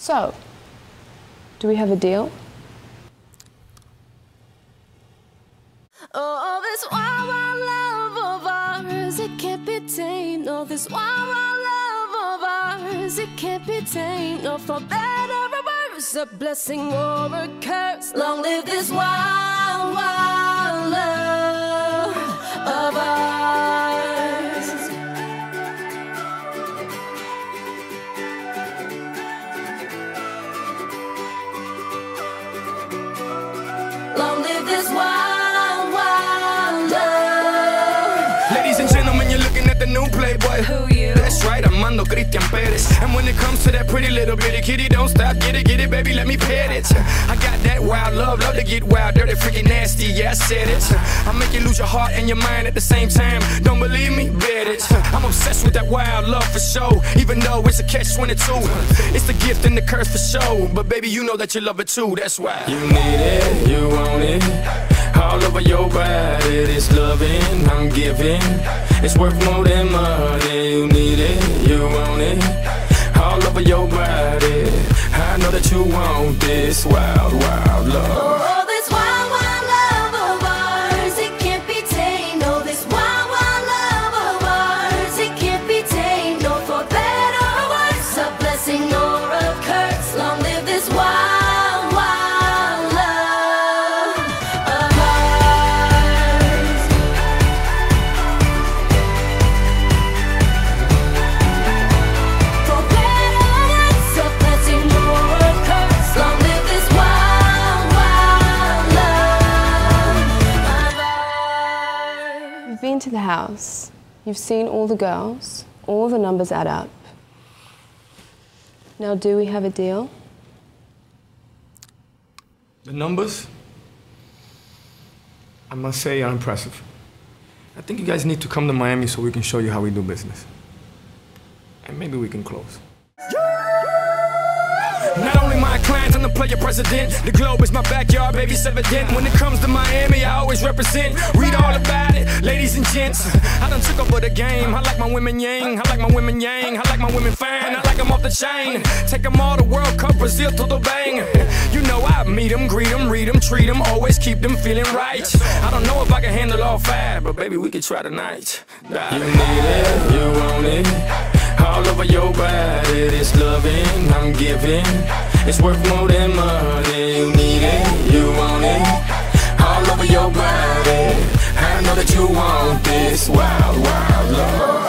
So, do we have a deal? Oh, this wild, wild love of ours, it can't be tamed. Oh, this wild, wild love of ours, it can't be tamed. No, for better or worse, a blessing or a curse. Long live this wild, wild Ladies and gentlemen, you're looking at the new Playboy. Who you? That's right, Armando Christian Perez. And when it comes to that pretty little bitty kitty, don't stop, get it, get it, baby, let me pet it. I got that wild love, love to get wild, dirty, freaking nasty, yeah, I said it. I make you lose your heart and your mind at the same time. Don't believe me? Bet it. I'm obsessed with that wild love for sure, even though it's a catch 22. It's the gift and the curse for sure, but baby, you know that you love it too, that's why. You need it, you want it. This loving I'm giving. It's worth more than money. You need it, you want it. All over your body. I know that you want this wild, wild love. Ours. You've been to the house, you've seen all the girls, all the numbers add up. Now, do we have a deal? The numbers, I must say, are impressive. I think you guys need to come to Miami so we can show you how we do business. And maybe we can close. My clients, I'm the player president. The globe is my backyard, baby, evident. When it comes to Miami, I always represent. Read all about it, ladies and gents. I done took over the game. I like my women yang, I like my women yang, I like my women fine, I like them off the chain. Take them all to World Cup, Brazil to the bang. You know I meet them, greet them, read them, treat them, always keep them feeling right. I don't know if I can handle all five, but baby, we could try tonight. You need it, you want it. All over your body, this loving I'm giving. It's worth more than money. You need it, you want it. All over your body. I know that you want this wild, wild love.